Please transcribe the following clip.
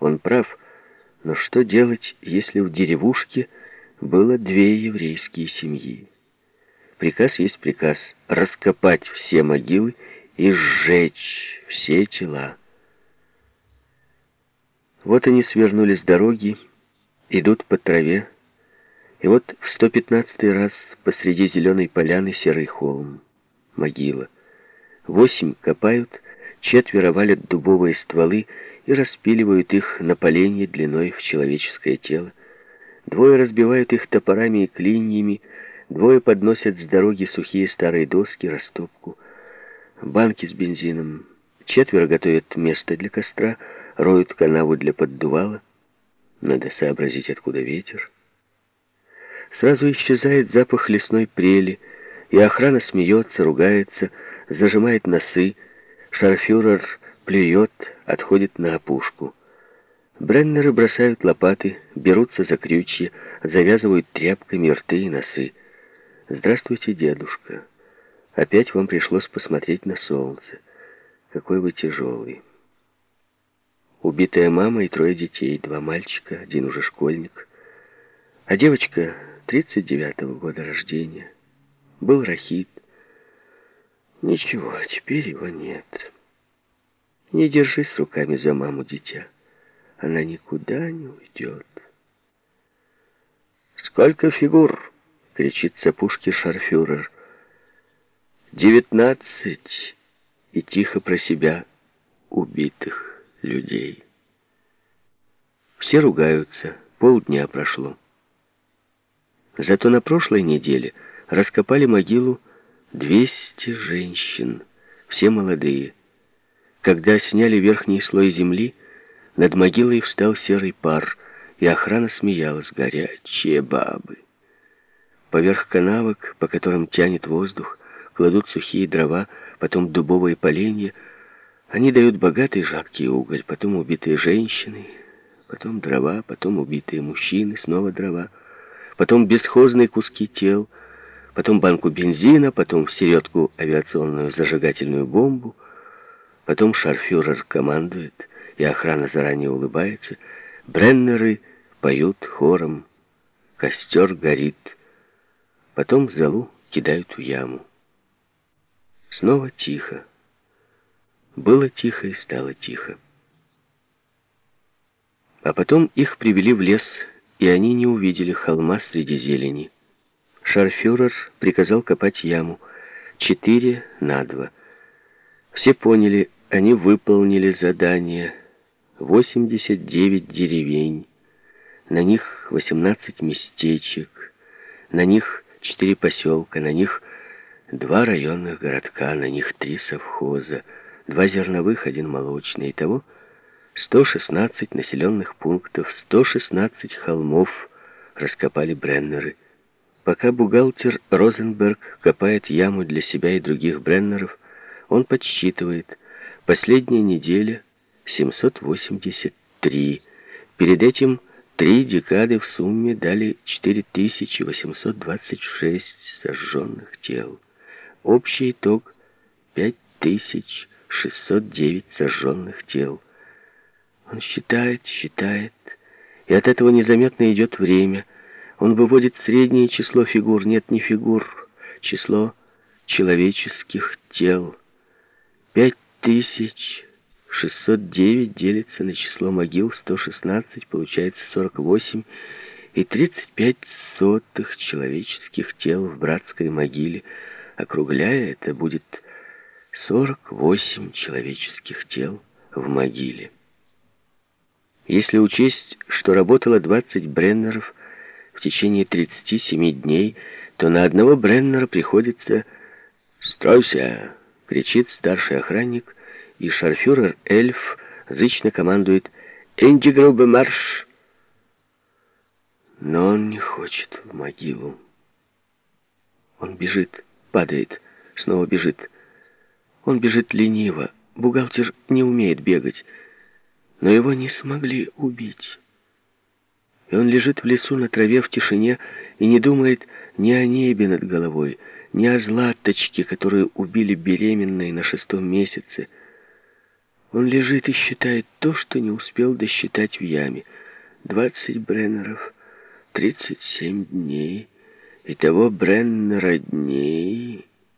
Он прав, но что делать, если в деревушке было две еврейские семьи? Приказ есть приказ — раскопать все могилы и сжечь все тела. Вот они свернули с дороги, идут по траве, и вот в 115 раз посреди зеленой поляны серый холм, могила. Восемь копают, четверо валят дубовые стволы и распиливают их на поленье длиной в человеческое тело. Двое разбивают их топорами и клиньями, двое подносят с дороги сухие старые доски, растопку, банки с бензином. Четверо готовят место для костра, роют канаву для поддувала. Надо сообразить, откуда ветер. Сразу исчезает запах лесной прели, и охрана смеется, ругается, зажимает носы. Шарфюрер плюет, отходит на опушку. Бреннеры бросают лопаты, берутся за крючья, завязывают тряпками рты и носы. «Здравствуйте, дедушка. Опять вам пришлось посмотреть на солнце. Какой вы тяжелый». Убитая мама и трое детей, два мальчика, один уже школьник. А девочка 39-го года рождения. Был Рахит. Ничего, теперь его нет. Не держись руками за маму, дитя. Она никуда не уйдет. «Сколько фигур?» — кричит с опушки шарфюрер. «Девятнадцать!» И тихо про себя убитых людей. Все ругаются, полдня прошло. Зато на прошлой неделе раскопали могилу 200 женщин, все молодые. Когда сняли верхний слой земли, над могилой встал серый пар, и охрана смеялась, горячие бабы. Поверх канавок, по которым тянет воздух, кладут сухие дрова, потом дубовые поленья. Они дают богатый жаркий уголь, потом убитые женщины, потом дрова, потом убитые мужчины, снова дрова потом бесхозные куски тел, потом банку бензина, потом в середку авиационную зажигательную бомбу, потом шарфюрер командует, и охрана заранее улыбается, бреннеры поют хором, костер горит, потом залу кидают в яму. Снова тихо. Было тихо и стало тихо. А потом их привели в лес и они не увидели холма среди зелени. Шарфюрер приказал копать яму. Четыре на два. Все поняли, они выполнили задание. 89 деревень. На них 18 местечек. На них четыре поселка. На них два районных городка. На них три совхоза. Два зерновых, один молочный. Итого 116 населенных пунктов, 116 холмов раскопали Бреннеры. Пока бухгалтер Розенберг копает яму для себя и других Бреннеров, он подсчитывает. Последняя неделя 783. Перед этим три декады в сумме дали 4826 сожженных тел. Общий итог 5609 сожженных тел. Он считает, считает, и от этого незаметно идет время. Он выводит среднее число фигур. Нет, не фигур, число человеческих тел. Пять тысяч шестьсот девять делится на число могил 116, получается 48, и 35 сотых человеческих тел в братской могиле. Округляя, это будет 48 человеческих тел в могиле. Если учесть, что работало 20 бреннеров в течение 37 дней, то на одного бреннера приходится «Стройся!» — кричит старший охранник, и шарфюрер Эльф зычно командует «Индигрубе марш!» Но он не хочет в могилу. Он бежит, падает, снова бежит. Он бежит лениво. Бухгалтер не умеет бегать но его не смогли убить. И он лежит в лесу на траве в тишине и не думает ни о небе над головой, ни о златочке, которую убили беременной на шестом месяце. Он лежит и считает то, что не успел досчитать в яме. Двадцать бреннеров, тридцать семь дней. и того бреннера дней...